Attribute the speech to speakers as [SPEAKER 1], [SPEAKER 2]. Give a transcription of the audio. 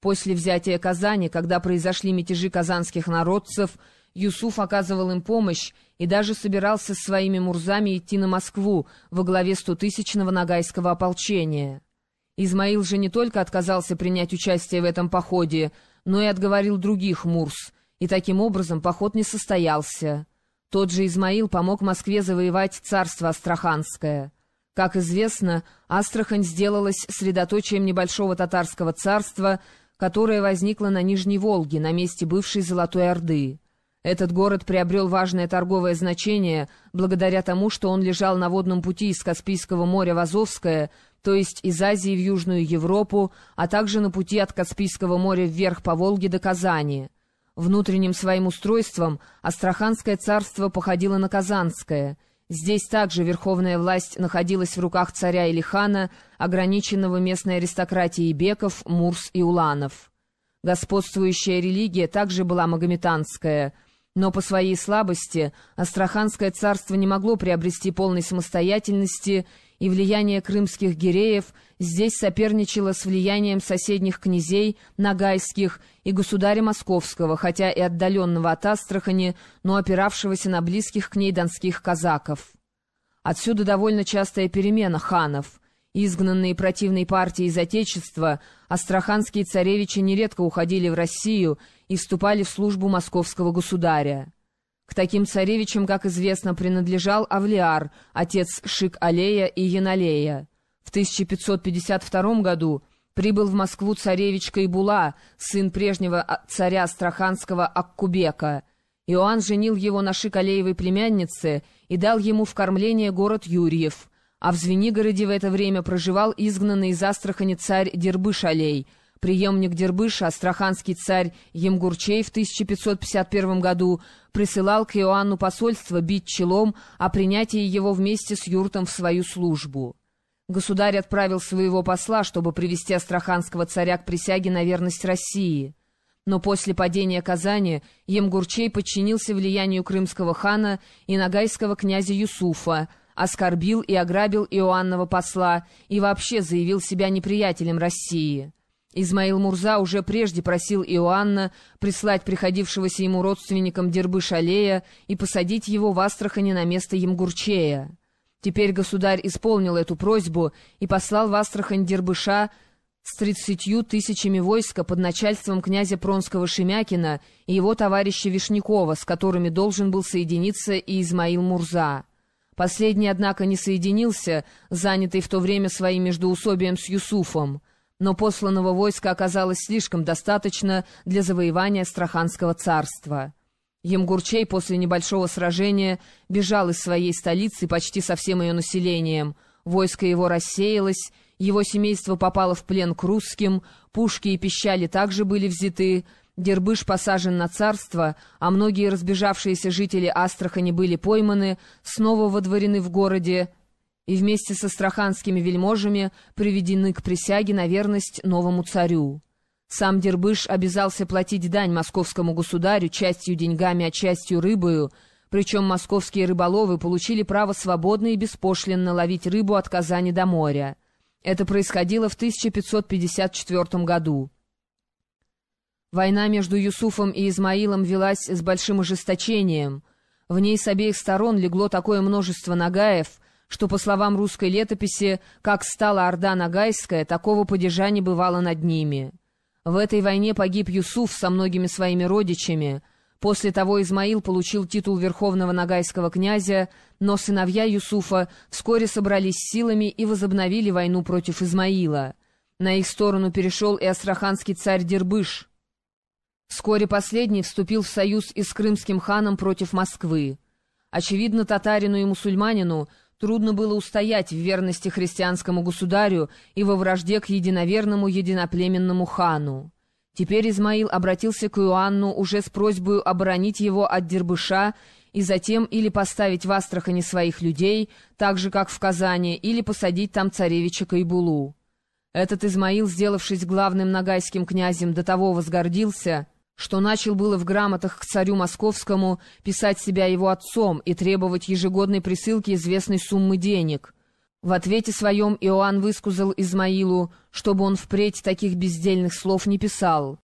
[SPEAKER 1] После взятия Казани, когда произошли мятежи казанских народцев, Юсуф оказывал им помощь и даже собирался с своими мурзами идти на Москву во главе стотысячного нагайского ополчения. Измаил же не только отказался принять участие в этом походе, но и отговорил других мурс, и таким образом поход не состоялся. Тот же Измаил помог Москве завоевать царство Астраханское. Как известно, Астрахань сделалась средоточием небольшого татарского царства, которое возникло на Нижней Волге, на месте бывшей Золотой Орды. Этот город приобрел важное торговое значение благодаря тому, что он лежал на водном пути из Каспийского моря в Азовское, то есть из Азии в Южную Европу, а также на пути от Каспийского моря вверх по Волге до Казани. Внутренним своим устройством Астраханское царство походило на Казанское. Здесь также верховная власть находилась в руках царя или хана, ограниченного местной аристократией беков, мурс и уланов. Господствующая религия также была магометанская – но по своей слабости Астраханское царство не могло приобрести полной самостоятельности, и влияние крымских гиреев здесь соперничало с влиянием соседних князей, нагайских и государя Московского, хотя и отдаленного от Астрахани, но опиравшегося на близких к ней донских казаков. Отсюда довольно частая перемена ханов — Изгнанные противной партии из Отечества, астраханские царевичи нередко уходили в Россию и вступали в службу московского государя. К таким царевичам, как известно, принадлежал Авлиар, отец Шик-Алея и Яналея. В 1552 году прибыл в Москву царевич Кайбула, сын прежнего царя Астраханского Аккубека. Иоанн женил его на Шик-Алеевой племяннице и дал ему в кормление город Юрьев — а в Звенигороде в это время проживал изгнанный из Астрахани царь Дербыш-Алей. Приемник Дербыша, астраханский царь Емгурчей в 1551 году присылал к Иоанну посольство бить челом о принятии его вместе с юртом в свою службу. Государь отправил своего посла, чтобы привести астраханского царя к присяге на верность России. Но после падения Казани Емгурчей подчинился влиянию крымского хана и нагайского князя Юсуфа, оскорбил и ограбил Иоаннова посла и вообще заявил себя неприятелем России. Измаил Мурза уже прежде просил Иоанна прислать приходившегося ему родственникам Дербыш-Алея и посадить его в Астрахани на место Емгурчея. Теперь государь исполнил эту просьбу и послал в Астрахань Дербыша с тридцатью тысячами войска под начальством князя Пронского-Шемякина и его товарища Вишнякова, с которыми должен был соединиться и Измаил Мурза. Последний, однако, не соединился, занятый в то время своим междоусобием с Юсуфом, но посланного войска оказалось слишком достаточно для завоевания Страханского царства. Емгурчей после небольшого сражения бежал из своей столицы почти со всем ее населением. Войско его рассеялось, его семейство попало в плен к русским, пушки и пищали также были взяты, Дербыш посажен на царство, а многие разбежавшиеся жители Астрахани были пойманы, снова водворены в городе и вместе со астраханскими вельможами приведены к присяге на верность новому царю. Сам Дербыш обязался платить дань московскому государю частью деньгами, а частью рыбою, причем московские рыболовы получили право свободно и беспошлинно ловить рыбу от Казани до моря. Это происходило в 1554 году. Война между Юсуфом и Измаилом велась с большим ожесточением. В ней с обеих сторон легло такое множество нагаев, что, по словам русской летописи, как стала Орда Нагайская, такого падежа не бывало над ними. В этой войне погиб Юсуф со многими своими родичами. После того Измаил получил титул верховного нагайского князя, но сыновья Юсуфа вскоре собрались силами и возобновили войну против Измаила. На их сторону перешел и астраханский царь Дербыш — Вскоре последний вступил в союз и с крымским ханом против Москвы. Очевидно, татарину и мусульманину трудно было устоять в верности христианскому государю и во вражде к единоверному единоплеменному хану. Теперь Измаил обратился к Иоанну уже с просьбой оборонить его от Дербыша и затем или поставить в Астрахани своих людей, так же, как в Казани, или посадить там царевича Кайбулу. Этот Измаил, сделавшись главным нагайским князем, до того возгордился — что начал было в грамотах к царю московскому писать себя его отцом и требовать ежегодной присылки известной суммы денег. В ответе своем Иоанн высказал Измаилу, чтобы он впредь таких бездельных слов не писал.